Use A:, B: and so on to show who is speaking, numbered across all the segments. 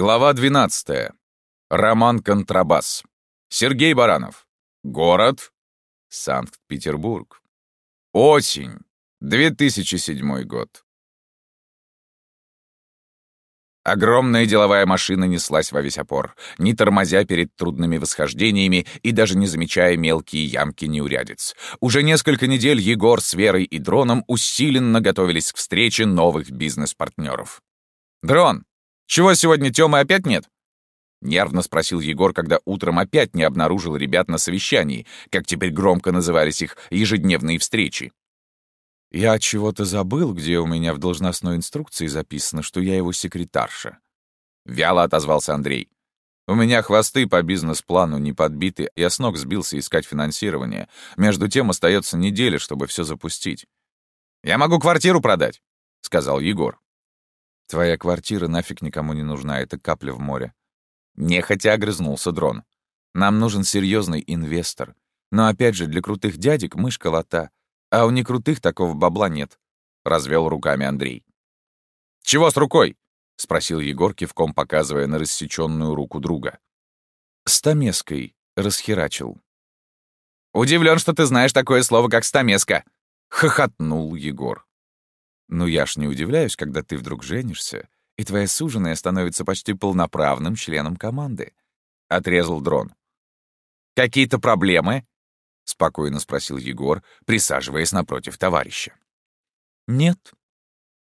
A: Глава 12. Роман Контрабас. Сергей Баранов. Город. Санкт-Петербург. Осень. 2007 год. Огромная деловая машина неслась во весь опор, не тормозя перед трудными восхождениями и даже не замечая мелкие ямки неурядиц. Уже несколько недель Егор с Верой и Дроном усиленно готовились к встрече новых бизнес-партнеров. «Дрон, «Чего сегодня Тёмы опять нет?» Нервно спросил Егор, когда утром опять не обнаружил ребят на совещании, как теперь громко назывались их ежедневные встречи.
B: «Я чего-то забыл, где у меня в должностной инструкции записано, что я его секретарша».
A: Вяло отозвался Андрей. «У меня хвосты по бизнес-плану не подбиты, я с ног сбился искать финансирование. Между тем остается неделя, чтобы все запустить». «Я могу квартиру продать», — сказал Егор.
B: Твоя квартира нафиг никому не нужна, это капля в море.
A: Нехотя огрызнулся дрон.
B: Нам нужен серьезный инвестор. Но опять же, для крутых дядек мышка лота. А у некрутых такого бабла нет. Развел руками Андрей.
A: «Чего с рукой?» — спросил Егор, кивком показывая на рассеченную руку друга.
B: «Стамеской расхерачил».
A: «Удивлен, что ты знаешь такое слово, как стамеска!» — хохотнул Егор.
B: Ну я ж не удивляюсь, когда ты вдруг женишься, и твоя суженая становится почти полноправным членом команды. Отрезал дрон.
A: «Какие-то проблемы?» — спокойно спросил Егор, присаживаясь напротив товарища.
B: «Нет.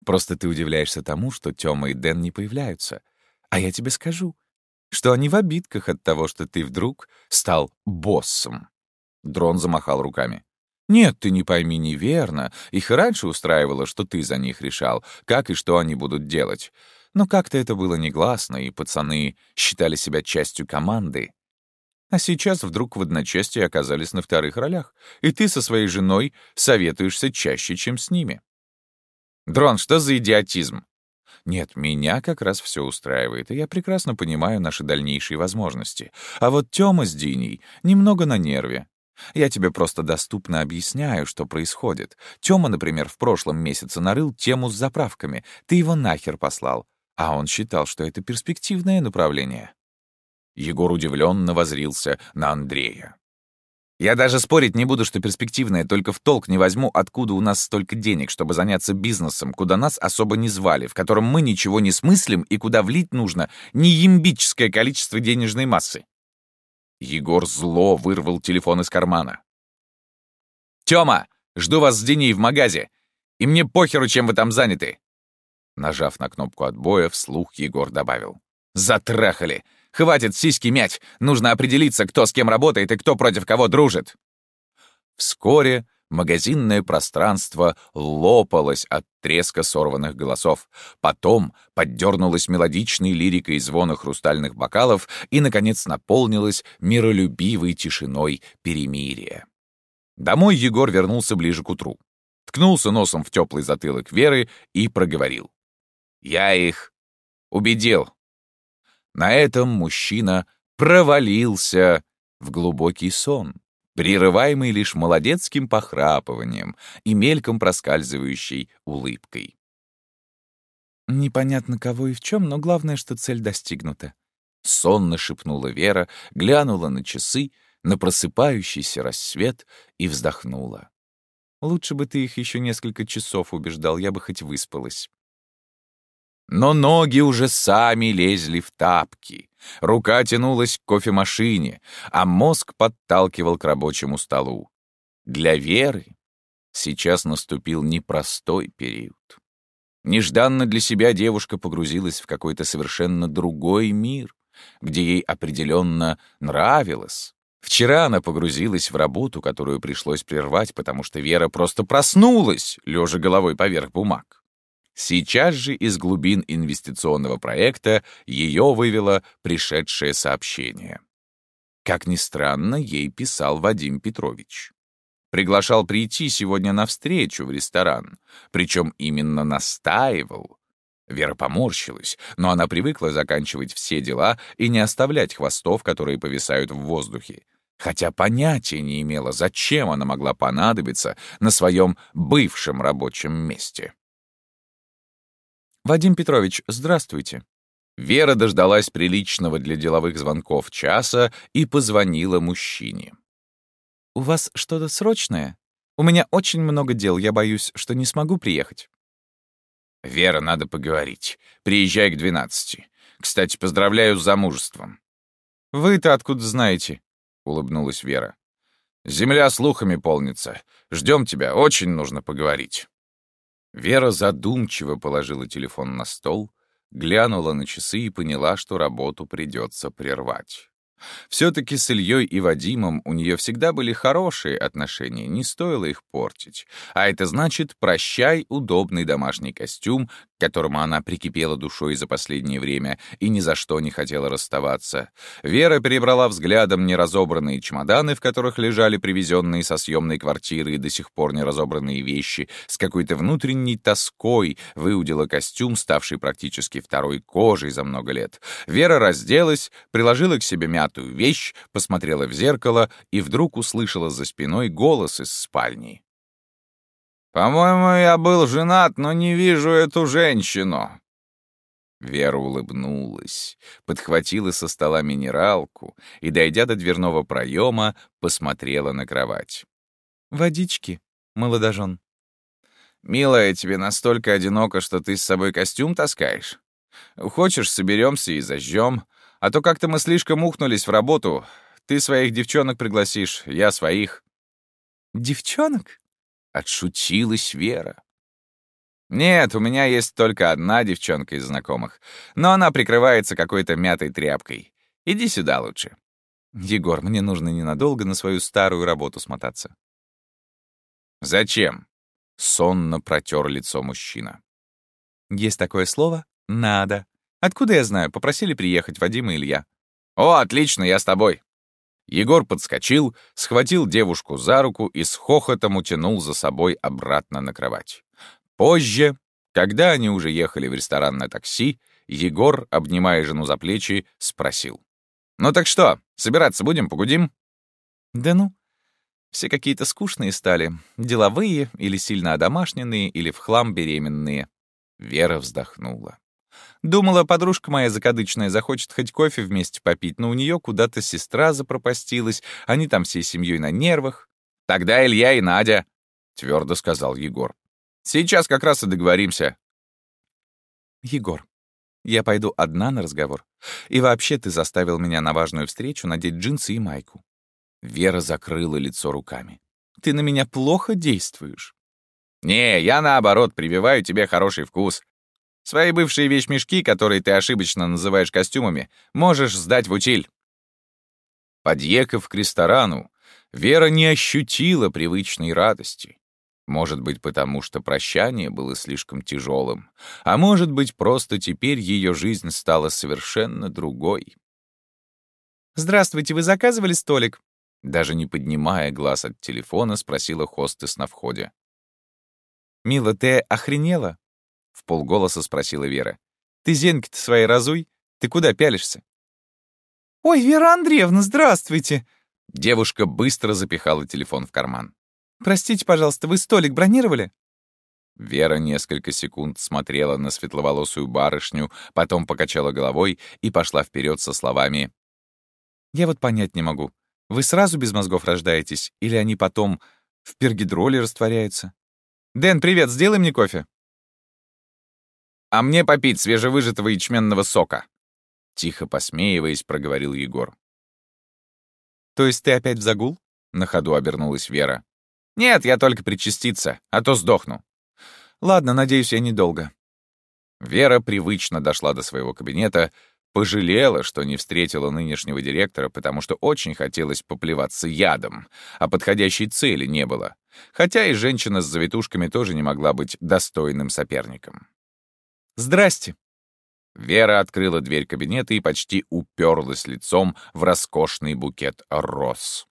B: Просто ты удивляешься тому, что Тёма и Дэн не появляются. А я тебе скажу, что они в обидках от того, что ты вдруг стал боссом».
A: Дрон замахал руками.
B: Нет, ты не пойми неверно. Их раньше устраивало, что ты за них решал, как и что они будут делать. Но как-то это было негласно, и пацаны считали себя частью команды. А сейчас вдруг в одночасье оказались на вторых ролях, и ты со своей женой советуешься чаще, чем с ними.
A: Дрон, что за идиотизм?
B: Нет, меня как раз все устраивает, и я прекрасно понимаю наши дальнейшие возможности. А вот Тёма с Диней немного на нерве. Я тебе просто доступно объясняю, что происходит. Тёма, например, в прошлом месяце нарыл тему с заправками. Ты его нахер послал. А он считал, что это перспективное направление.
A: Егор удивленно возрился на Андрея. «Я даже спорить не буду, что перспективное, только в толк не возьму, откуда у нас столько денег, чтобы заняться бизнесом, куда нас особо не звали, в котором мы ничего не смыслим и куда влить нужно неембическое количество денежной массы. Егор зло вырвал телефон из кармана. «Тёма, жду вас с Деней в магазе, и мне похеру, чем вы там заняты!» Нажав на кнопку отбоя, вслух Егор добавил. «Затрахали! Хватит сиськи мять! Нужно определиться, кто с кем работает и кто против кого дружит!» Вскоре Магазинное пространство лопалось от треска сорванных голосов. Потом поддернулась мелодичной лирикой звона хрустальных бокалов и, наконец, наполнилось миролюбивой тишиной перемирия. Домой Егор вернулся ближе к утру. Ткнулся носом в теплый затылок Веры и проговорил. «Я их убедил». На этом мужчина провалился в глубокий сон прерываемый лишь молодецким похрапыванием и мельком проскальзывающей улыбкой.
B: «Непонятно кого и в чем, но главное, что цель достигнута», —
A: сонно шепнула Вера, глянула на часы, на просыпающийся рассвет и вздохнула.
B: «Лучше бы ты их еще несколько часов убеждал, я бы хоть выспалась».
A: Но ноги уже сами лезли в тапки. Рука тянулась к кофемашине, а мозг подталкивал к рабочему столу. Для Веры сейчас наступил непростой период. Нежданно для себя девушка погрузилась в какой-то совершенно другой мир, где ей определенно нравилось. Вчера она погрузилась в работу, которую пришлось прервать, потому что Вера просто проснулась, лежа головой поверх бумаг. Сейчас же из глубин инвестиционного проекта ее вывело пришедшее сообщение. Как ни странно, ей писал Вадим Петрович. Приглашал прийти сегодня на встречу в ресторан, причем именно настаивал. Вера поморщилась, но она привыкла заканчивать все дела и не оставлять хвостов, которые повисают в воздухе, хотя понятия не имела, зачем она могла понадобиться на своем бывшем рабочем месте.
B: «Вадим Петрович, здравствуйте».
A: Вера дождалась приличного для деловых звонков часа и позвонила мужчине.
B: «У вас что-то срочное? У меня очень много дел, я боюсь, что не смогу приехать».
A: «Вера, надо поговорить. Приезжай к двенадцати. Кстати, поздравляю с замужеством».
B: «Вы-то откуда знаете?» — улыбнулась Вера.
A: «Земля слухами полнится. Ждем тебя, очень нужно поговорить». Вера задумчиво положила телефон на стол, глянула на часы и поняла, что работу придется прервать. Все-таки с Ильей и Вадимом у нее всегда были хорошие отношения, не стоило их портить. А это значит «прощай удобный домашний костюм», которому она прикипела душой за последнее время и ни за что не хотела расставаться. Вера перебрала взглядом неразобранные чемоданы, в которых лежали привезенные со съемной квартиры и до сих пор неразобранные вещи, с какой-то внутренней тоской выудила костюм, ставший практически второй кожей за много лет. Вера разделась, приложила к себе мятую вещь, посмотрела в зеркало и вдруг услышала за спиной голос из спальни. «По-моему, я был женат, но не вижу эту женщину». Вера улыбнулась, подхватила со стола минералку и, дойдя до дверного проема, посмотрела на кровать.
B: «Водички, молодожен».
A: «Милая, тебе настолько одиноко, что ты с собой костюм таскаешь? Хочешь, соберемся и зажжем, а то как-то мы слишком ухнулись в работу. Ты своих девчонок пригласишь, я своих».
B: «Девчонок?»
A: — отшутилась Вера. «Нет, у меня есть только одна девчонка из знакомых, но она прикрывается какой-то мятой тряпкой. Иди сюда лучше».
B: «Егор, мне нужно ненадолго на свою старую работу смотаться».
A: «Зачем?» — сонно протер лицо мужчина.
B: «Есть такое слово «надо». Откуда я знаю? Попросили приехать Вадим и Илья.
A: О, отлично, я с тобой. Егор подскочил, схватил девушку за руку и с хохотом утянул за собой обратно на кровать. Позже, когда они уже ехали в ресторан на такси, Егор, обнимая жену за плечи, спросил. «Ну так что, собираться будем, погудим?»
B: «Да ну, все какие-то скучные стали. Деловые или сильно одомашненные, или в хлам беременные».
A: Вера вздохнула.
B: Думала, подружка моя закадычная захочет хоть кофе вместе попить, но у нее куда-то сестра запропастилась, они там всей семьей на нервах.
A: «Тогда Илья и Надя», — твердо сказал Егор. «Сейчас как раз и договоримся».
B: «Егор, я пойду одна на разговор. И вообще ты заставил меня на важную встречу надеть джинсы и майку».
A: Вера закрыла лицо руками.
B: «Ты на меня плохо действуешь».
A: «Не, я наоборот прививаю тебе хороший вкус. Свои бывшие вещмешки, которые ты ошибочно называешь костюмами, можешь сдать в утиль». Подъехав к ресторану, Вера не ощутила привычной радости. Может быть, потому что прощание было слишком тяжелым, а может быть, просто теперь ее жизнь стала совершенно другой.
B: «Здравствуйте, вы заказывали столик?»
A: Даже не поднимая глаз от телефона, спросила хостес на входе.
B: «Мила, ты охренела?»
A: — в полголоса спросила Вера.
B: «Ты зенки-то свои разуй. Ты куда пялишься?»
C: «Ой, Вера Андреевна, здравствуйте!»
A: Девушка быстро запихала телефон в карман.
C: «Простите, пожалуйста, вы столик бронировали?»
A: Вера несколько секунд смотрела на светловолосую барышню, потом покачала головой и пошла вперед со словами
B: «Я вот понять не могу. Вы сразу без мозгов рождаетесь, или они потом в пергидроле растворяются? Дэн, привет, сделай мне кофе!»
A: «А мне попить свежевыжатого ячменного сока!» Тихо посмеиваясь, проговорил Егор.
B: «То есть ты опять в загул?»
A: — на ходу обернулась Вера. «Нет, я только причаститься, а то сдохну».
B: «Ладно, надеюсь, я недолго».
A: Вера привычно дошла до своего кабинета, пожалела, что не встретила нынешнего директора, потому что очень хотелось поплеваться ядом, а подходящей цели не было. Хотя и женщина с завитушками тоже не могла быть достойным соперником.
B: «Здрасте!»
A: Вера открыла дверь кабинета и почти уперлась лицом в роскошный букет роз.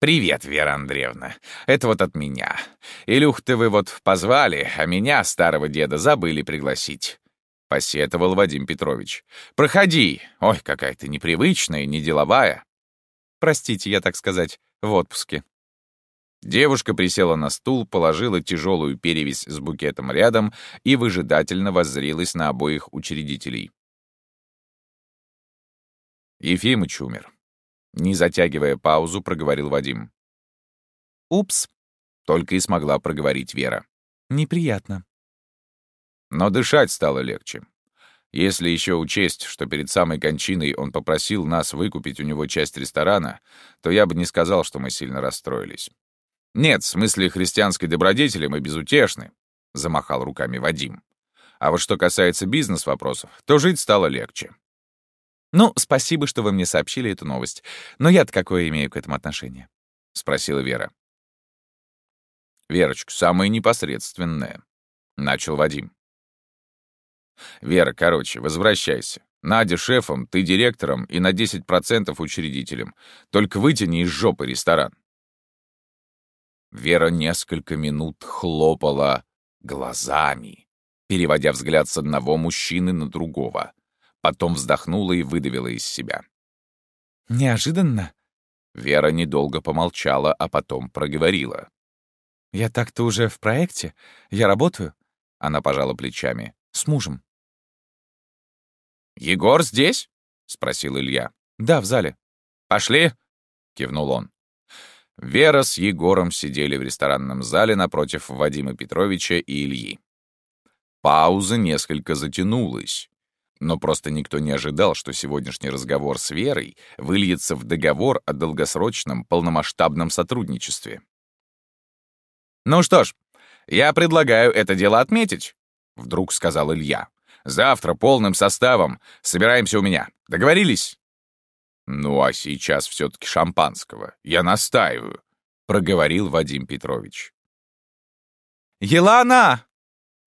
A: «Привет, Вера Андреевна. Это вот от меня. Илюх-то вы вот позвали, а меня, старого деда, забыли пригласить», — посетовал Вадим Петрович. «Проходи. Ой, какая ты непривычная, неделовая».
B: «Простите, я, так сказать, в отпуске».
A: Девушка присела на стул, положила тяжелую перевязь с букетом рядом и выжидательно воззрилась на обоих учредителей. Ефимыч умер. Не затягивая паузу, проговорил Вадим.
C: «Упс», —
A: только и смогла проговорить Вера.
C: «Неприятно».
A: Но дышать стало легче. Если еще учесть, что перед самой кончиной он попросил нас выкупить у него часть ресторана, то я бы не сказал, что мы сильно расстроились. «Нет, в смысле христианской добродетели мы безутешны», — замахал руками Вадим. «А вот что касается бизнес-вопросов, то жить стало легче».
C: «Ну, спасибо, что вы мне сообщили эту новость. Но я-то какое имею к этому отношение?»
A: — спросила Вера. «Верочка, самое непосредственное», — начал Вадим. «Вера, короче, возвращайся. Надя шефом, ты директором и на 10% учредителем. Только вытяни из жопы ресторан». Вера несколько минут хлопала глазами, переводя взгляд с одного мужчины на другого. Потом вздохнула и выдавила из себя.
C: «Неожиданно?»
A: Вера недолго помолчала, а потом проговорила.
C: «Я так-то уже в проекте. Я работаю?» Она пожала плечами. «С мужем».
A: «Егор здесь?» — спросил Илья.
C: «Да, в зале».
A: «Пошли?» — кивнул он. Вера с Егором сидели в ресторанном зале напротив Вадима Петровича и Ильи. Пауза несколько затянулась, но просто никто не ожидал, что сегодняшний разговор с Верой выльется в договор о долгосрочном полномасштабном сотрудничестве. «Ну что ж, я предлагаю это дело отметить», — вдруг сказал Илья. Завтра полным составом собираемся у меня. Договорились?» «Ну, а сейчас все-таки шампанского. Я настаиваю», — проговорил Вадим Петрович.
C: «Елана!»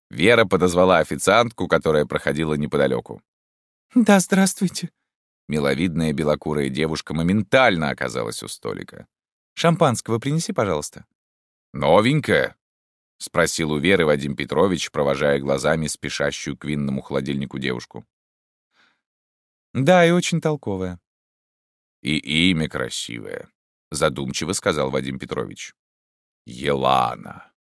A: Вера подозвала официантку, которая проходила неподалеку.
C: «Да, здравствуйте».
A: Миловидная белокурая девушка моментально оказалась у столика.
C: «Шампанского принеси, пожалуйста».
A: «Новенькое», — спросил у Веры Вадим Петрович, провожая глазами спешащую к винному холодильнику девушку.
C: «Да, и очень толковая».
A: «И имя красивое», — задумчиво сказал Вадим Петрович. «Елана».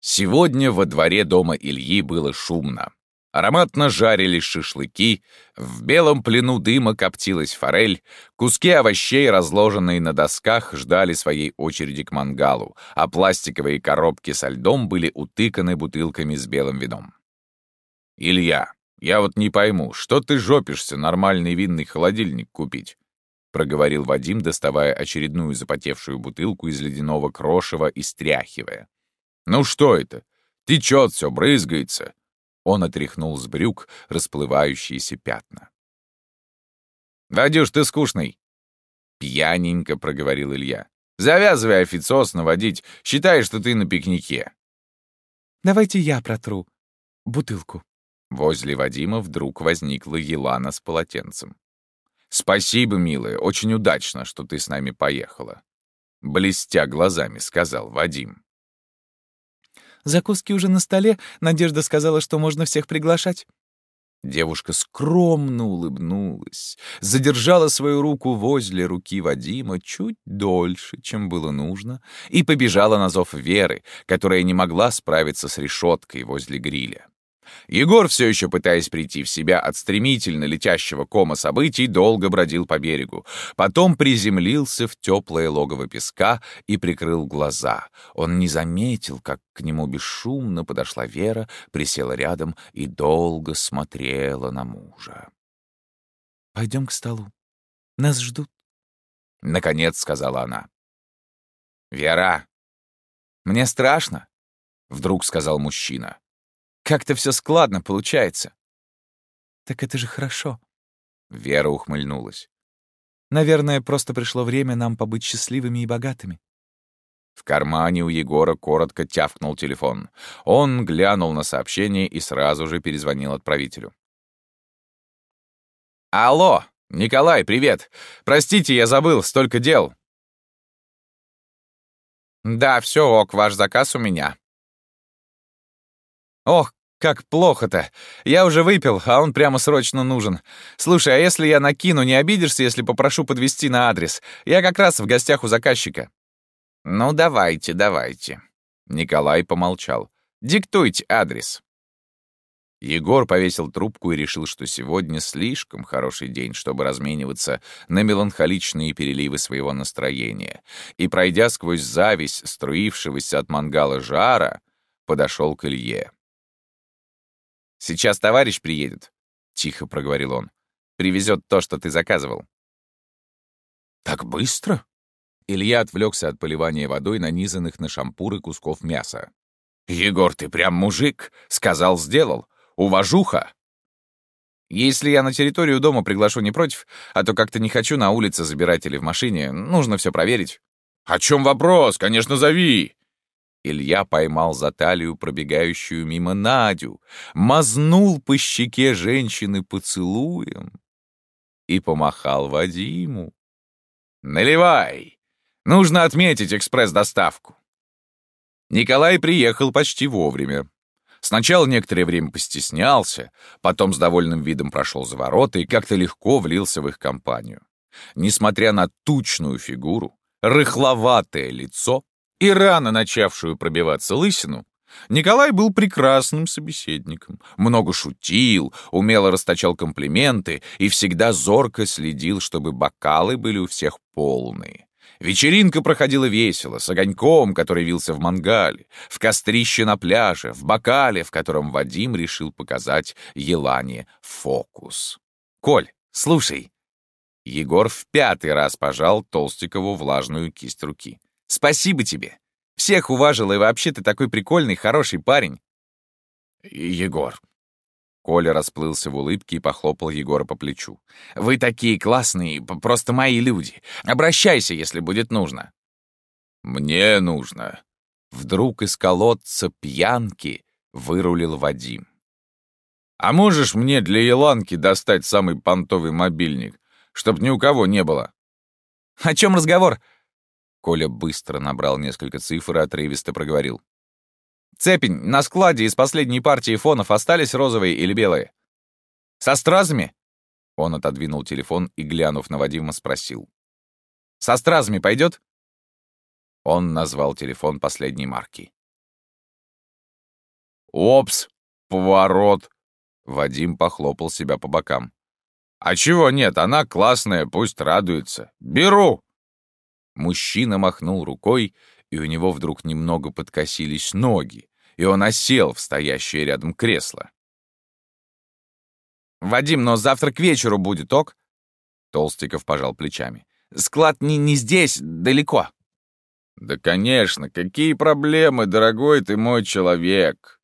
A: Сегодня во дворе дома Ильи было шумно. Ароматно жарились шашлыки, в белом плену дыма коптилась форель, куски овощей, разложенные на досках, ждали своей очереди к мангалу, а пластиковые коробки со льдом были утыканы бутылками с белым вином. «Илья, я вот не пойму, что ты жопишься нормальный винный холодильник купить?» — проговорил Вадим, доставая очередную запотевшую бутылку из ледяного крошева и стряхивая. «Ну что это? Течет все, брызгается. Он отряхнул с брюк расплывающиеся пятна. «Вадюш, ты скучный!» Пьяненько проговорил Илья. «Завязывай официоз наводить. Считай, что ты на пикнике».
C: «Давайте я протру. Бутылку».
A: Возле Вадима вдруг возникла Елана с полотенцем. «Спасибо, милая, очень удачно, что ты с нами поехала», — блестя глазами сказал Вадим.
C: Закуски уже на столе. Надежда сказала, что можно всех приглашать».
A: Девушка скромно улыбнулась, задержала свою руку возле руки Вадима чуть дольше, чем было нужно, и побежала на зов Веры, которая не могла справиться с решеткой возле гриля. Егор, все еще пытаясь прийти в себя от стремительно летящего кома событий, долго бродил по берегу. Потом приземлился в теплое логово песка и прикрыл глаза. Он не заметил, как к нему бесшумно подошла Вера, присела рядом и долго смотрела на мужа.
C: «Пойдем к столу. Нас ждут», —
A: наконец сказала она. «Вера, мне страшно», — вдруг сказал мужчина. Как-то все складно получается.
C: Так это же хорошо.
A: Вера ухмыльнулась.
C: Наверное, просто пришло время нам побыть счастливыми и богатыми.
A: В кармане у Егора коротко тявкнул телефон. Он глянул на сообщение и сразу же перезвонил отправителю. «Алло, Николай, привет! Простите, я забыл, столько дел!» «Да, все ок, ваш заказ у меня». «Ох,
C: Как плохо-то. Я уже выпил, а он прямо срочно нужен. Слушай, а если я накину, не обидишься, если попрошу подвести на адрес? Я как раз в гостях у заказчика».
A: «Ну, давайте, давайте». Николай помолчал. «Диктуйте адрес». Егор повесил трубку и решил, что сегодня слишком хороший день, чтобы размениваться на меланхоличные переливы своего настроения, и, пройдя сквозь зависть струившегося от мангала жара, подошел к Илье.
C: «Сейчас товарищ приедет», — тихо проговорил он. «Привезет то, что ты заказывал».
A: «Так быстро?» Илья отвлекся от поливания водой нанизанных на шампуры кусков мяса. «Егор, ты прям мужик! Сказал, сделал! Уважуха!»
C: «Если я на территорию дома приглашу не против, а то как-то не хочу на улице забирать или в машине, нужно все проверить».
A: «О чем вопрос? Конечно, зови!»
C: Илья поймал за талию пробегающую мимо Надю, мазнул по щеке женщины поцелуем и помахал Вадиму. «Наливай! Нужно отметить экспресс-доставку!» Николай приехал почти вовремя. Сначала некоторое время постеснялся, потом с довольным видом прошел за ворота и как-то легко влился в их компанию. Несмотря на тучную фигуру, рыхловатое лицо и рано начавшую пробиваться лысину, Николай был прекрасным собеседником, много шутил, умело расточал комплименты и всегда зорко следил, чтобы бокалы были у всех полные. Вечеринка проходила весело, с огоньком, который вился в мангале, в кострище на пляже, в бокале, в котором Вадим решил показать Елане фокус. «Коль, слушай!» Егор в пятый раз пожал Толстикову влажную кисть руки. Спасибо тебе. Всех уважил, и вообще ты такой прикольный, хороший парень.
A: Егор.
C: Коля расплылся в улыбке и похлопал Егора по плечу. «Вы такие классные, просто мои люди. Обращайся, если будет нужно».
A: «Мне нужно».
C: Вдруг из колодца пьянки вырулил Вадим.
A: «А можешь мне для Еланки достать самый понтовый мобильник, чтоб ни у кого не было?»
C: «О чем разговор? Коля быстро набрал несколько цифр и отрывисто проговорил. «Цепень, на складе из последней партии фонов остались розовые или белые?» «Со стразами?» Он отодвинул телефон и, глянув на Вадима, спросил. «Со стразами пойдет?» Он назвал телефон последней марки.
A: «Опс! Поворот!»
C: Вадим похлопал себя по бокам.
A: «А чего нет? Она классная, пусть радуется. Беру!»
C: Мужчина махнул рукой, и у него вдруг немного подкосились ноги, и он осел в стоящее рядом кресло. «Вадим, но завтра к вечеру будет, ок?» Толстиков пожал плечами. «Склад не, не здесь, далеко».
A: «Да, конечно, какие проблемы, дорогой ты мой человек!»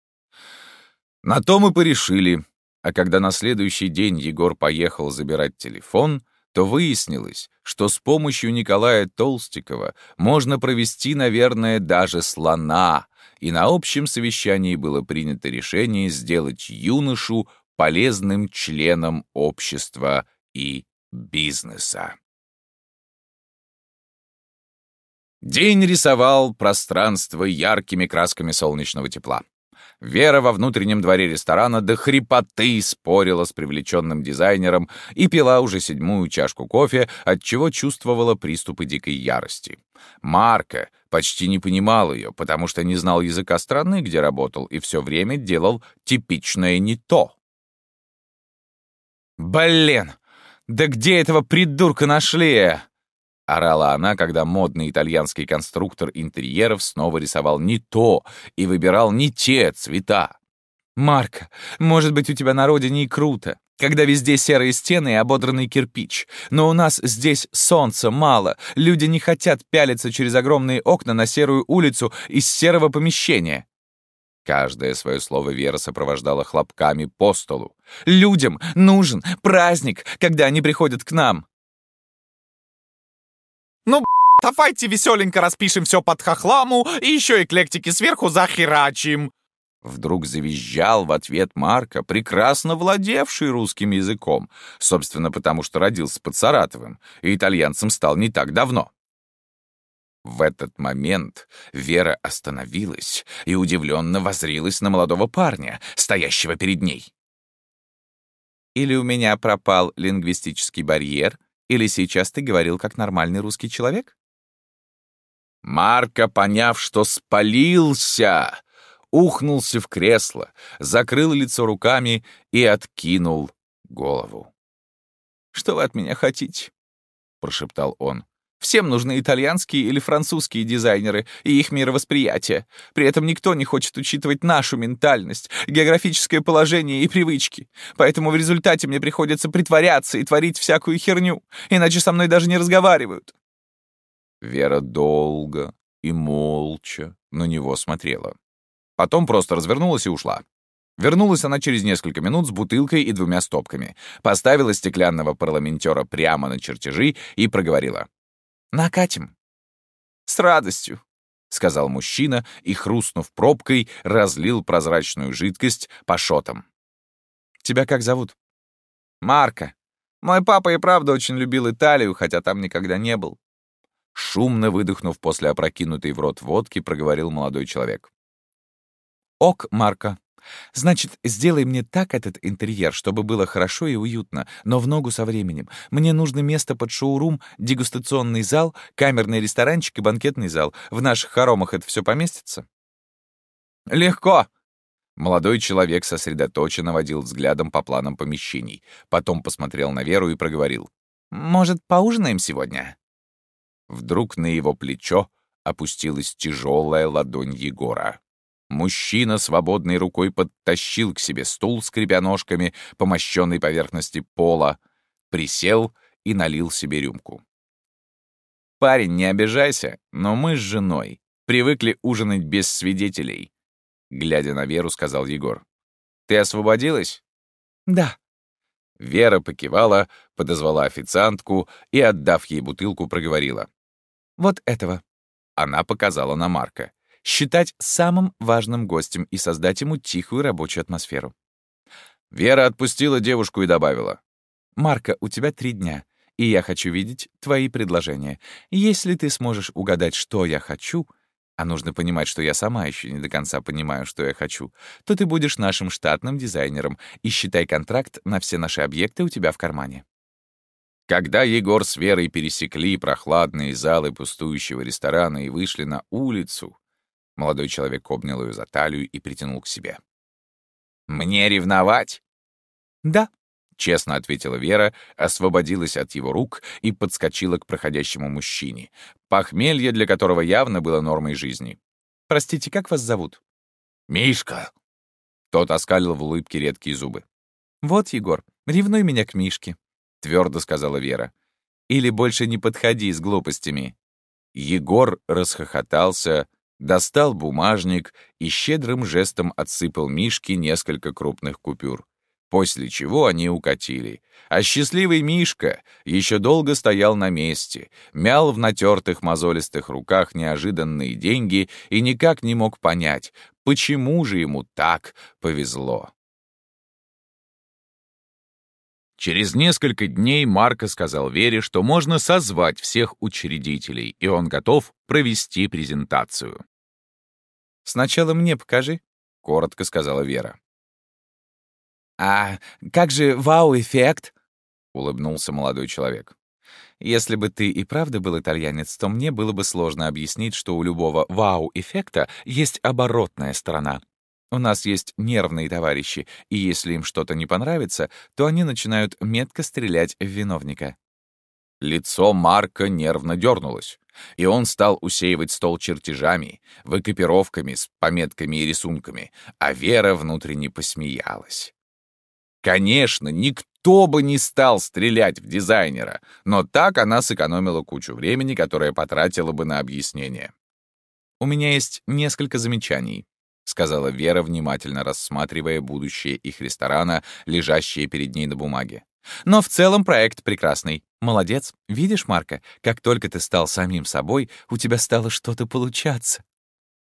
C: На то мы порешили, а когда на следующий день Егор поехал забирать телефон — то выяснилось, что с помощью Николая Толстикова можно провести, наверное, даже слона, и на общем совещании было принято решение сделать юношу полезным членом общества и бизнеса. День рисовал пространство яркими красками солнечного тепла. Вера во внутреннем дворе ресторана до хрипоты спорила с привлеченным дизайнером и пила уже седьмую чашку кофе, отчего чувствовала приступы дикой ярости. Марка почти не понимал ее, потому что не знал языка страны, где работал, и все время делал типичное не то. «Блин! Да где этого придурка нашли?» — орала она, когда модный итальянский конструктор интерьеров снова рисовал не то и выбирал не те цвета. «Марка, может быть, у тебя на родине и круто, когда везде серые стены и ободранный кирпич. Но у нас здесь солнца мало, люди не хотят пялиться через огромные окна на серую улицу из серого помещения». Каждое свое слово Вера сопровождала хлопками по столу. «Людям нужен праздник, когда они приходят к нам.
D: Ну, давайте веселенько распишем все под хохламу и еще эклектики сверху захерачим.
C: Вдруг завизжал в ответ Марка, прекрасно владевший русским языком, собственно, потому что родился под Саратовым, и итальянцем стал не так давно. В этот момент Вера остановилась и удивленно возрилась на молодого парня, стоящего перед ней.
B: Или у меня пропал лингвистический барьер, или сейчас ты говорил как нормальный русский человек?
C: Марко, поняв, что спалился, ухнулся в кресло, закрыл лицо руками и откинул голову.
B: «Что вы от меня хотите?» — прошептал он. Всем нужны итальянские или французские дизайнеры и их мировосприятие. При этом никто не хочет учитывать нашу ментальность, географическое положение и привычки. Поэтому в результате мне приходится притворяться и творить всякую херню, иначе со мной даже не разговаривают.
C: Вера долго и молча на него смотрела. Потом просто развернулась и ушла. Вернулась она через несколько минут с бутылкой и двумя стопками, поставила стеклянного парламентера прямо на чертежи и проговорила.
B: «Накатим».
C: «С радостью», — сказал мужчина и, хрустнув пробкой, разлил прозрачную жидкость по шотам.
B: «Тебя как зовут?»
C: «Марко. Мой папа и правда очень любил Италию, хотя там никогда не был». Шумно выдохнув после опрокинутой в рот водки, проговорил молодой человек.
B: «Ок, Марко. Значит, сделай мне так этот интерьер, чтобы было хорошо и уютно, но в ногу со временем. Мне нужно место под шоурум, дегустационный зал, камерный ресторанчик и банкетный зал. В наших хоромах это все поместится?
C: Легко. Молодой человек сосредоточенно водил взглядом по планам помещений, потом посмотрел на Веру и проговорил.
B: «Может, поужинаем сегодня?»
C: Вдруг на его плечо опустилась тяжелая ладонь Егора. Мужчина свободной рукой подтащил к себе стул, скрипя ножками по мощенной поверхности пола, присел и налил себе рюмку. «Парень, не обижайся, но мы с женой привыкли ужинать без свидетелей», — глядя на Веру, сказал Егор. «Ты освободилась?»
B: «Да».
C: Вера покивала, подозвала официантку и, отдав ей бутылку, проговорила.
B: «Вот этого».
C: Она показала на Марка
B: считать самым важным гостем и создать ему тихую рабочую атмосферу.
C: Вера отпустила девушку и добавила.
B: «Марка, у тебя три дня, и я хочу видеть твои предложения. Если ты сможешь угадать, что я хочу, а нужно понимать, что я сама еще не до конца понимаю, что я хочу, то ты будешь нашим штатным дизайнером и считай контракт на все наши объекты у тебя в кармане».
C: Когда Егор с Верой пересекли прохладные залы пустующего ресторана и вышли на улицу, Молодой человек обнял ее за талию и притянул к себе. «Мне ревновать?»
B: «Да», —
C: честно ответила Вера, освободилась от его рук и подскочила к проходящему мужчине, похмелье для которого явно было нормой жизни.
B: «Простите, как вас зовут?»
C: «Мишка!» Тот оскалил в улыбке редкие зубы.
B: «Вот, Егор, ревнуй меня к Мишке», — твердо сказала Вера. «Или больше не подходи с глупостями».
C: Егор расхохотался, достал бумажник и щедрым жестом отсыпал Мишке несколько крупных купюр, после чего они укатили. А счастливый Мишка еще долго стоял на месте, мял в натертых мозолистых руках неожиданные деньги и никак не мог понять, почему же ему так повезло. Через несколько дней Марко сказал Вере, что можно созвать всех учредителей, и он готов провести презентацию.
B: «Сначала мне покажи», — коротко сказала Вера. «А как же вау-эффект?» — улыбнулся молодой человек. «Если бы ты и правда был итальянец, то мне было бы сложно объяснить, что у любого вау-эффекта есть оборотная сторона. У нас есть нервные товарищи, и если им что-то не понравится, то они начинают метко стрелять в виновника.
C: Лицо Марка нервно дернулось, и он стал усеивать стол чертежами, выкопировками с пометками и рисунками, а Вера внутренне посмеялась. Конечно, никто бы не стал стрелять в дизайнера, но так она сэкономила кучу времени, которое потратила бы на объяснение.
B: «У меня есть несколько замечаний», — сказала Вера, внимательно рассматривая будущее их ресторана, лежащее перед ней на бумаге. «Но в целом проект прекрасный. Молодец. Видишь, Марка, как только ты стал самим собой, у тебя стало что-то получаться».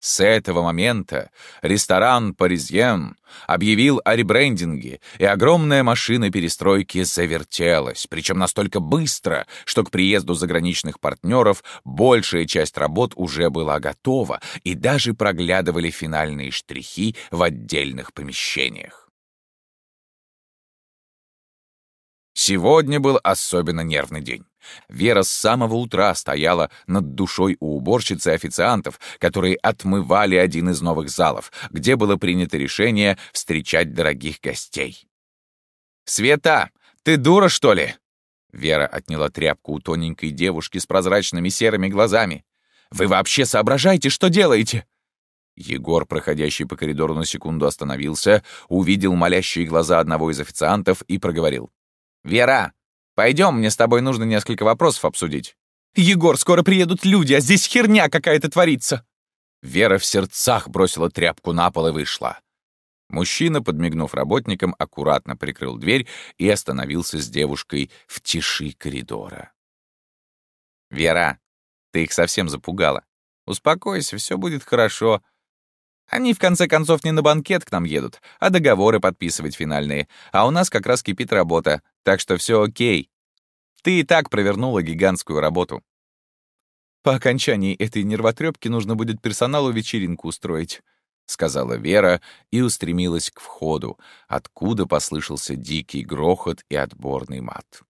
C: С этого момента ресторан «Паризьен» объявил о ребрендинге, и огромная машина перестройки завертелась, причем настолько быстро, что к приезду заграничных партнеров большая часть работ уже была готова, и даже проглядывали финальные штрихи в отдельных помещениях. Сегодня был особенно нервный день. Вера с самого утра стояла над душой у уборщицы официантов, которые отмывали один из новых залов, где было принято решение встречать дорогих гостей. «Света, ты дура, что ли?» Вера отняла тряпку у тоненькой девушки с прозрачными серыми глазами. «Вы вообще соображаете, что делаете?» Егор, проходящий по коридору на секунду, остановился, увидел молящие глаза одного из официантов и проговорил. «Вера, пойдем, мне с тобой нужно несколько вопросов обсудить». «Егор, скоро приедут люди, а здесь херня какая-то творится!» Вера в сердцах бросила тряпку на пол и вышла. Мужчина, подмигнув работникам, аккуратно прикрыл дверь и остановился с девушкой в тиши коридора. «Вера, ты их совсем запугала. Успокойся, все будет хорошо. Они, в конце концов, не на банкет к нам едут, а договоры подписывать финальные. А у нас как раз кипит работа, так что все окей. Ты и так провернула гигантскую работу. По окончании этой нервотрепки нужно будет персоналу вечеринку устроить, сказала Вера и устремилась к входу, откуда послышался дикий грохот и отборный мат.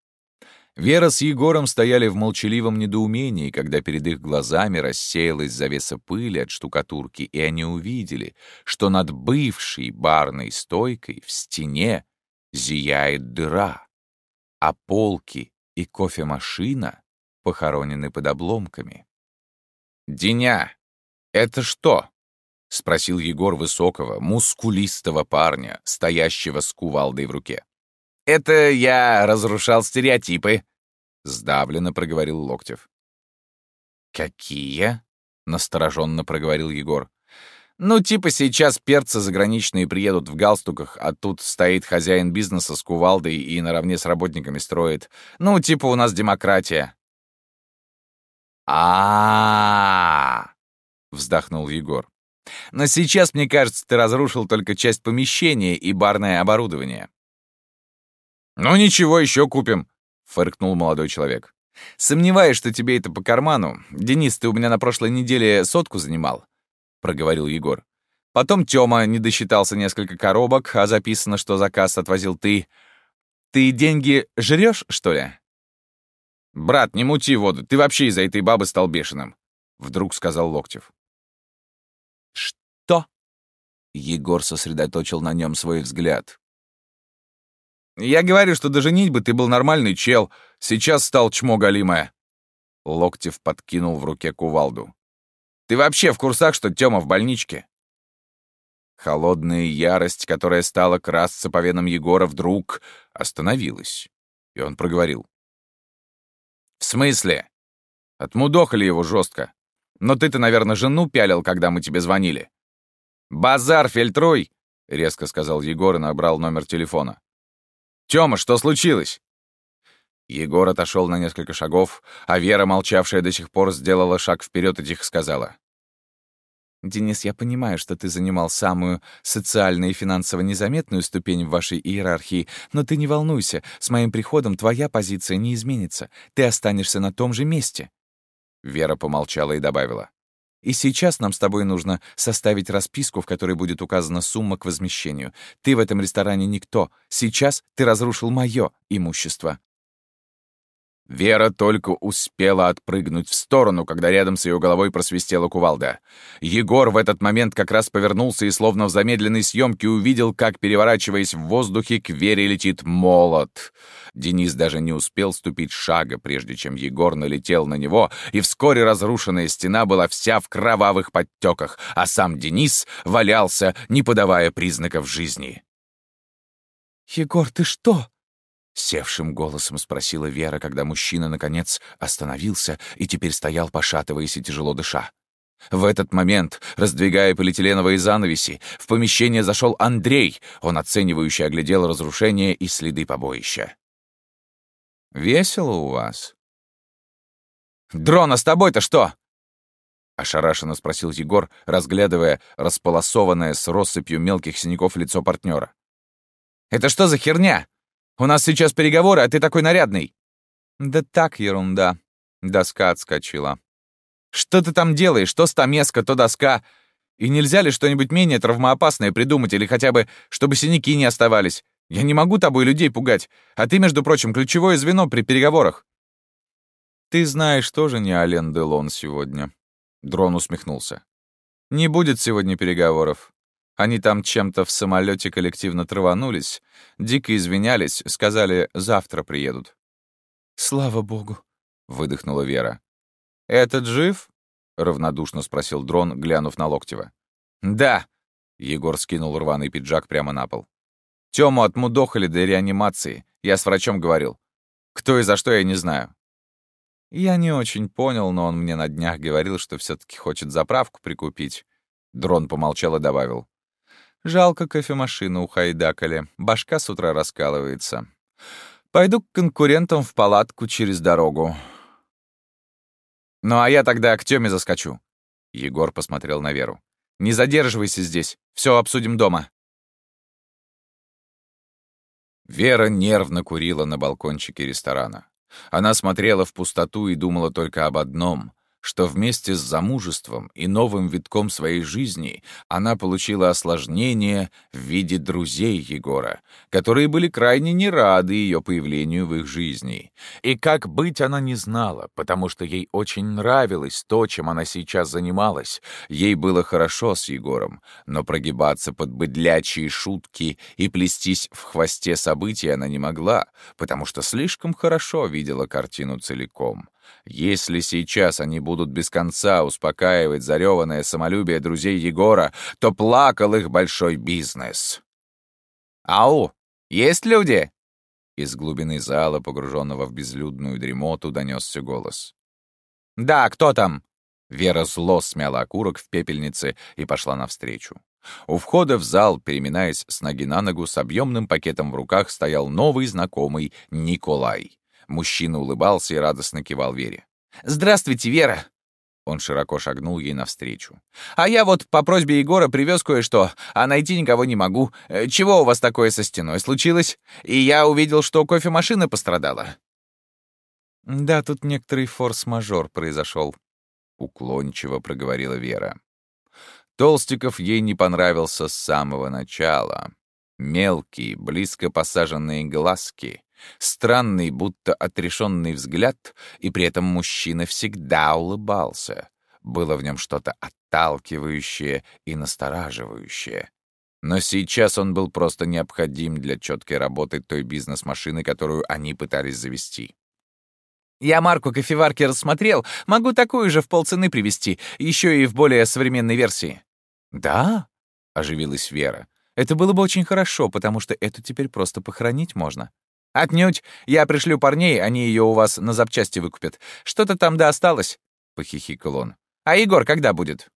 C: Вера с Егором стояли в молчаливом недоумении, когда перед их глазами рассеялась завеса пыли от штукатурки, и они увидели, что над бывшей барной стойкой в стене зияет дыра, а полки и кофемашина похоронены под обломками. «Деня, это что?» — спросил Егор высокого, мускулистого парня, стоящего с кувалдой в руке. «Это я разрушал стереотипы», — сдавленно проговорил Локтев. «Какие?» — настороженно проговорил Егор. «Ну, типа сейчас перцы заграничные приедут в галстуках, а тут стоит хозяин бизнеса с кувалдой и наравне с работниками строит. Ну, типа у нас демократия». а, -а, -а, -а вздохнул Егор. «Но сейчас, мне кажется, ты разрушил только часть помещения и барное оборудование. «Ну ничего, еще купим», — фыркнул молодой человек. «Сомневаюсь, что тебе это по карману. Денис, ты у меня на прошлой неделе сотку занимал», — проговорил Егор. «Потом Тёма не досчитался несколько коробок, а записано, что заказ отвозил ты. Ты деньги жрёшь, что ли?» «Брат, не мути воду, ты вообще из-за этой бабы стал бешеным», — вдруг сказал Локтев. «Что?» Егор сосредоточил на нем свой взгляд. Я говорю, что до женитьбы ты был нормальный чел, сейчас стал чмо галимое. Локтев подкинул в руке кувалду. Ты вообще в курсах, что Тёма в больничке? Холодная ярость, которая стала красться по венам Егора, вдруг остановилась, и он проговорил. «В смысле? Отмудохали его жестко. Но ты-то, наверное, жену пялил, когда мы тебе звонили». «Базар фильтруй!» — резко сказал Егор и набрал номер телефона. «Тёма, что случилось?» Егор отошел на несколько шагов, а Вера, молчавшая до сих пор, сделала шаг вперед и тихо сказала. «Денис, я понимаю, что ты занимал самую социально и финансово незаметную ступень в вашей иерархии, но ты не волнуйся, с моим приходом твоя позиция не изменится, ты останешься на том же месте». Вера помолчала и добавила. И сейчас нам с тобой нужно составить расписку, в которой будет указана сумма к возмещению. Ты в этом ресторане никто. Сейчас ты разрушил мое имущество. Вера только успела отпрыгнуть в сторону, когда рядом с ее головой просвистела кувалда. Егор в этот момент как раз повернулся и, словно в замедленной съемке, увидел, как, переворачиваясь в воздухе, к Вере летит молот. Денис даже не успел ступить шага, прежде чем Егор налетел на него, и вскоре разрушенная стена была вся в кровавых подтеках, а сам Денис валялся, не подавая признаков жизни. «Егор, ты что?» — севшим голосом спросила Вера, когда мужчина, наконец, остановился и теперь стоял, пошатываясь и тяжело дыша. В этот момент, раздвигая полиэтиленовые занавеси, в помещение зашел Андрей. Он оценивающе оглядел разрушения и следы побоища. «Весело у вас?» «Дрона, с тобой-то что?» ошарашенно спросил Егор, разглядывая располосованное с россыпью мелких синяков лицо партнера. «Это что за херня? У нас сейчас переговоры, а ты такой нарядный!»
B: «Да так, ерунда». Доска отскочила.
C: «Что ты там делаешь? То стамеска, то доска. И нельзя ли что-нибудь менее травмоопасное придумать, или хотя бы, чтобы синяки не оставались? Я не могу тобой людей пугать, а ты, между прочим, ключевое звено при переговорах».
B: «Ты знаешь тоже не Ален Делон сегодня», — Дрон усмехнулся. «Не будет сегодня переговоров. Они там чем-то в самолете коллективно траванулись, дико извинялись, сказали, завтра приедут».
C: «Слава богу», — выдохнула Вера.
B: «Этот жив?» — равнодушно спросил Дрон, глянув на Локтева.
C: «Да!»
B: — Егор скинул рваный пиджак прямо на пол. Тему отмудохали до реанимации. Я с врачом говорил. Кто и за что, я не знаю. Я не очень понял, но он мне на днях говорил, что все таки хочет заправку прикупить. Дрон помолчал и добавил. Жалко, кофемашину ухайдакали. Башка с утра раскалывается. Пойду к конкурентам в палатку через дорогу.
C: «Ну а я тогда к Тёме заскочу».
B: Егор посмотрел на Веру.
C: «Не задерживайся здесь. Все обсудим дома».
B: Вера нервно курила на балкончике ресторана. Она смотрела в пустоту и думала только об одном что вместе с замужеством и новым витком своей жизни она получила осложнение в виде друзей Егора, которые были крайне не рады ее появлению в их жизни. И как быть она не знала, потому что ей очень нравилось то, чем она сейчас занималась. Ей было хорошо с Егором, но прогибаться под быдлячие шутки и плестись в хвосте событий она не могла, потому что слишком хорошо видела картину целиком. Если сейчас они будут без конца успокаивать зареванное самолюбие друзей Егора, то плакал их большой бизнес.
C: «Ау, есть люди?»
B: Из глубины зала, погруженного в безлюдную дремоту, донесся голос.
C: «Да, кто там?»
B: Вера зло смяла окурок в пепельнице и пошла навстречу. У входа в зал, переминаясь с ноги на ногу, с объемным пакетом в руках стоял новый знакомый Николай. Мужчина улыбался и радостно кивал Вере.
C: «Здравствуйте, Вера!»
B: Он широко шагнул ей навстречу.
C: «А я вот по просьбе Егора привез кое-что, а найти никого не могу. Э, чего у вас такое со стеной случилось? И я увидел, что кофемашина пострадала».
B: «Да, тут некоторый форс-мажор произошел», — уклончиво проговорила Вера. Толстиков ей не понравился с самого начала. Мелкие, близко посаженные глазки, Странный, будто отрешенный взгляд, и при этом мужчина всегда улыбался. Было в нем что-то отталкивающее и настораживающее. Но сейчас он был просто необходим для четкой работы той бизнес-машины, которую они пытались завести.
C: «Я марку кофеварки рассмотрел. Могу такую же в полцены привезти, еще и в более современной версии».
B: «Да?» — оживилась Вера. «Это было бы очень хорошо, потому что эту теперь просто похоронить можно».
C: «Отнюдь. Я пришлю парней, они ее у вас на запчасти выкупят. Что-то там да осталось», — похихикал он. «А Егор когда будет?»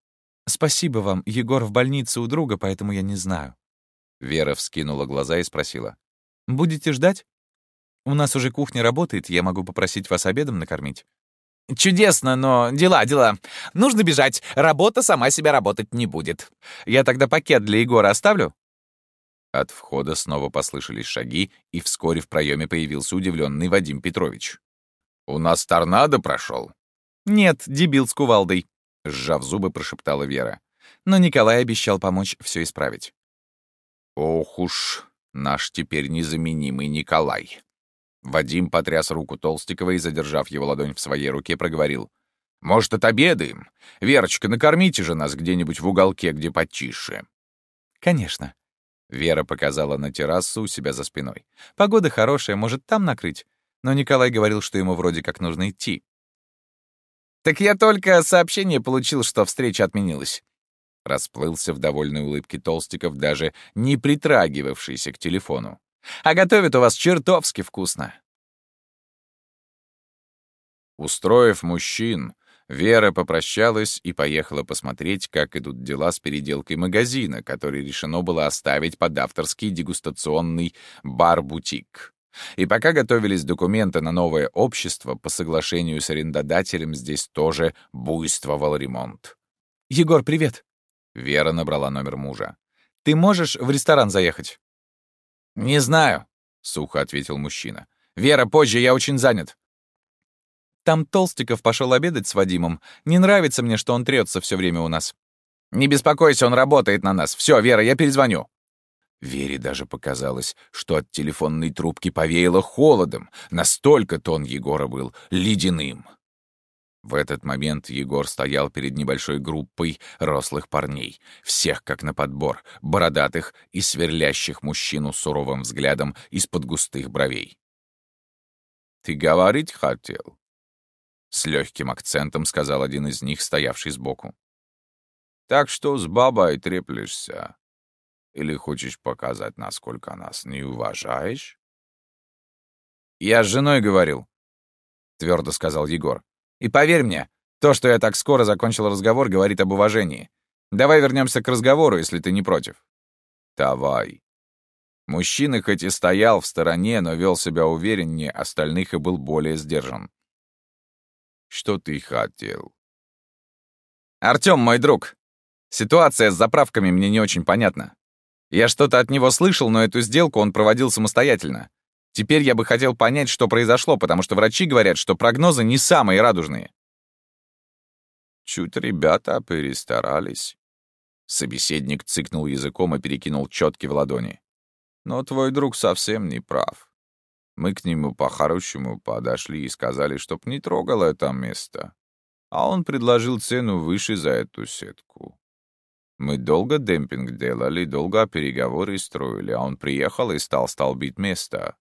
B: «Спасибо вам. Егор в больнице у друга, поэтому я не знаю». Вера вскинула глаза и спросила. «Будете ждать? У нас уже кухня работает, я могу попросить вас обедом накормить».
C: «Чудесно, но дела, дела. Нужно бежать. Работа сама себя работать не будет. Я тогда пакет для Егора оставлю?»
B: От входа снова послышались шаги, и вскоре в проеме появился удивленный Вадим Петрович.
A: «У нас торнадо прошел.
B: «Нет, дебил с кувалдой», — сжав зубы, прошептала Вера. Но Николай обещал помочь все исправить.
A: «Ох уж, наш теперь незаменимый Николай!» Вадим потряс руку Толстикова и, задержав его ладонь в своей руке, проговорил. «Может, отобедаем? Верочка, накормите же нас где-нибудь в уголке, где потише».
B: «Конечно», Вера показала на террасу у себя за спиной. «Погода хорошая, может, там накрыть?» Но Николай говорил, что ему вроде как нужно идти.
C: «Так я только сообщение получил, что встреча отменилась».
B: Расплылся в довольной улыбке Толстиков, даже не притрагивавшийся к телефону.
C: «А готовят у вас чертовски вкусно».
B: Устроив мужчин, Вера попрощалась и поехала посмотреть, как идут дела с переделкой магазина, который решено было оставить под авторский дегустационный бар-бутик. И пока готовились документы на новое общество, по соглашению с арендодателем здесь тоже буйствовал ремонт. Егор, привет!»
C: Вера набрала номер мужа.
B: «Ты можешь в ресторан заехать?»
C: «Не знаю», — сухо ответил мужчина. «Вера, позже, я очень занят».
B: «Там Толстиков пошел обедать с Вадимом. Не нравится мне, что он трется все время у нас».
C: «Не беспокойся, он работает на нас. Все, Вера, я перезвоню». Вере даже показалось, что от телефонной трубки повеяло холодом. Настолько тон Егора был ледяным. В этот момент Егор стоял перед небольшой группой рослых парней, всех как на подбор, бородатых и сверлящих мужчину суровым взглядом из-под густых бровей. «Ты говорить хотел?» С легким акцентом сказал один из них, стоявший сбоку. «Так что с бабой треплешься? Или хочешь показать, насколько нас не уважаешь?» «Я с женой говорил», — твердо сказал Егор. И поверь мне, то, что я так скоро закончил разговор, говорит об уважении. Давай вернемся к разговору, если ты не против. Давай. Мужчина хоть и стоял в стороне, но вел себя увереннее остальных и был более сдержан. Что ты хотел? Артём, мой друг. Ситуация с заправками мне не очень понятна. Я что-то от него слышал, но эту сделку он проводил самостоятельно. Теперь я бы хотел понять, что произошло, потому что врачи говорят, что прогнозы не самые радужные. Чуть ребята перестарались. Собеседник цыкнул языком и перекинул четки в ладони. Но твой друг совсем не прав. Мы к нему по-хорошему подошли и сказали, чтоб не трогал это место. А он предложил цену выше за эту сетку. Мы долго демпинг делали, долго переговоры строили, а он приехал и стал столбить место.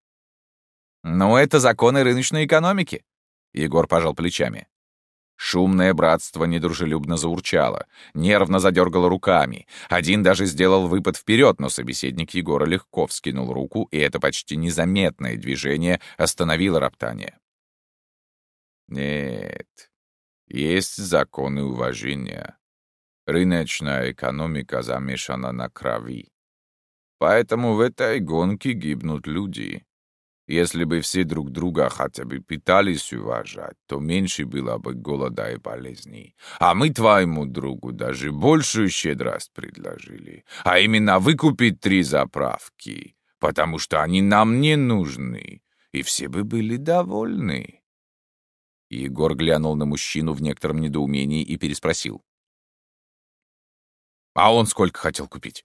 C: «Ну, это законы рыночной экономики», — Егор пожал плечами. Шумное братство недружелюбно заурчало, нервно задергало руками. Один даже сделал выпад вперед, но собеседник Егора легко вскинул руку, и это почти незаметное движение остановило роптание. Нет, есть законы уважения. Рыночная экономика замешана на крови. Поэтому в этой гонке гибнут люди. Если бы все друг друга хотя бы пытались уважать, то меньше было бы голода и болезней. А мы твоему другу даже большую щедрость предложили, а именно выкупить три заправки, потому что они нам не нужны, и все бы были довольны. Егор глянул на мужчину в некотором недоумении и переспросил. «А он сколько хотел купить?»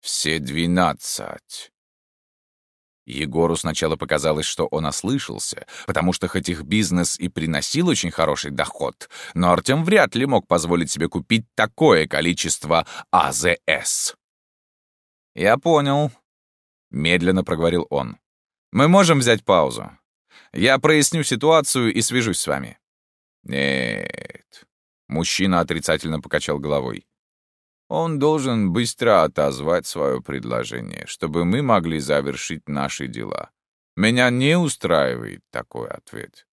C: «Все двенадцать». Егору сначала показалось, что он ослышался, потому что хоть их бизнес и приносил очень хороший доход, но Артем вряд ли мог позволить себе купить такое количество АЗС. «Я понял», — медленно проговорил он. «Мы можем взять паузу. Я проясню ситуацию и свяжусь с вами». «Нет», — мужчина отрицательно покачал головой. Он должен быстро отозвать свое предложение, чтобы мы могли завершить наши дела. Меня не устраивает такой ответ.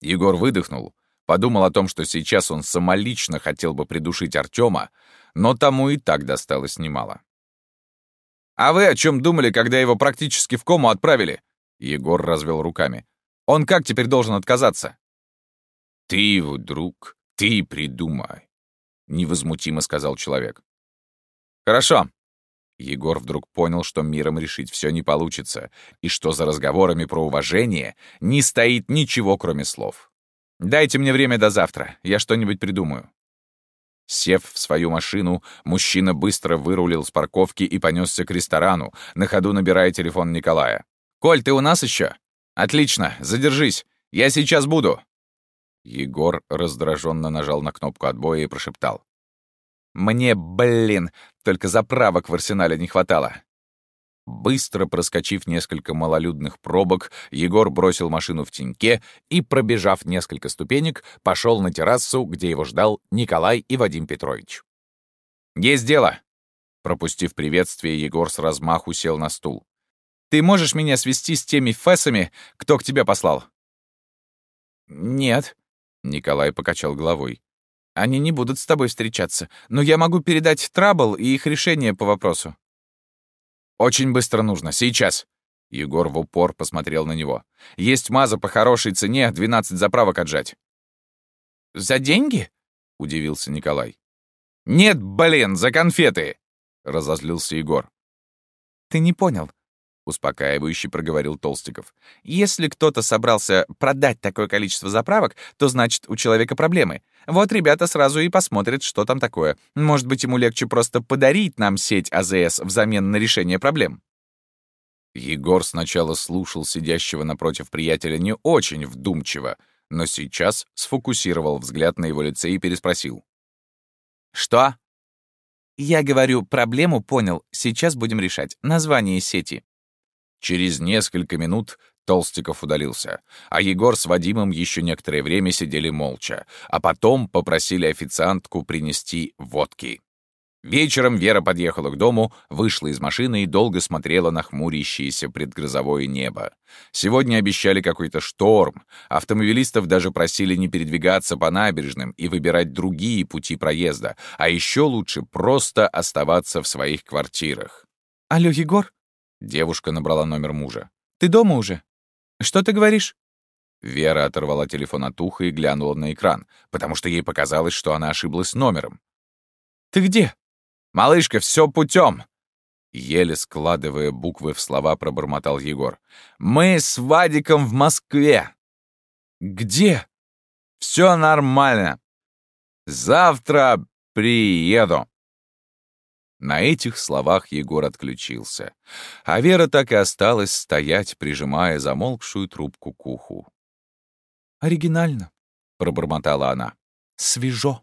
C: Егор выдохнул, подумал о том, что сейчас он самолично хотел бы придушить Артема, но тому и так досталось немало. «А вы о чем думали, когда его практически в кому отправили?» Егор развел руками. «Он как теперь должен отказаться?» «Ты его друг, ты придумай. — невозмутимо сказал человек. «Хорошо». Егор вдруг понял, что миром решить все не получится, и что за разговорами про уважение не стоит ничего, кроме слов. «Дайте мне время до завтра, я что-нибудь придумаю». Сев в свою машину, мужчина быстро вырулил с парковки и понесся к ресторану, на ходу набирая телефон Николая. «Коль, ты у нас еще? Отлично, задержись. Я сейчас буду». Егор раздраженно нажал на кнопку отбоя и прошептал. «Мне, блин, только заправок в арсенале не хватало». Быстро проскочив несколько малолюдных пробок, Егор бросил машину в теньке и, пробежав несколько ступенек, пошел на террасу, где его ждал Николай и Вадим Петрович. «Есть дело!» Пропустив приветствие, Егор с размаху сел на стул. «Ты можешь меня свести с теми фэсами, кто к тебе послал?» «Нет», Николай покачал головой. «Они не будут с тобой встречаться, но я могу передать Трабл и их решение по вопросу». «Очень быстро нужно, сейчас!» Егор в упор посмотрел на него. «Есть маза по хорошей цене, 12 заправок отжать».
B: За деньги?» — удивился Николай.
C: «Нет, блин, за конфеты!» — разозлился Егор.
B: «Ты не понял», — успокаивающе проговорил Толстиков. «Если кто-то собрался продать такое количество заправок, то значит, у человека проблемы. Вот ребята сразу и посмотрят, что там такое. Может быть, ему легче просто подарить нам сеть АЗС взамен на решение проблем».
C: Егор сначала слушал сидящего напротив приятеля не очень вдумчиво, но сейчас сфокусировал взгляд на его лице и переспросил.
B: «Что?» «Я говорю, проблему понял, сейчас будем решать. Название сети».
C: Через несколько минут Толстиков удалился, а Егор с Вадимом еще некоторое время сидели молча, а потом попросили официантку принести водки. Вечером Вера подъехала к дому, вышла из машины и долго смотрела на хмурящееся предгрозовое небо. Сегодня обещали какой-то шторм. Автомобилистов даже просили не передвигаться по набережным и выбирать другие пути проезда, а еще лучше просто оставаться в своих квартирах.
B: «Алло, Егор?»
C: Девушка набрала номер мужа.
B: «Ты дома уже? Что ты говоришь?»
C: Вера оторвала телефон от уха и глянула на экран, потому что ей показалось, что она ошиблась номером.
B: «Ты где?»
C: «Малышка, все путем!» Еле складывая буквы в слова, пробормотал Егор. «Мы с Вадиком в Москве!»
B: «Где?»
C: «Все нормально. Завтра приеду». На этих словах Егор отключился, а Вера так и осталась стоять, прижимая замолкшую трубку к уху.
B: «Оригинально», — пробормотала она. «Свежо».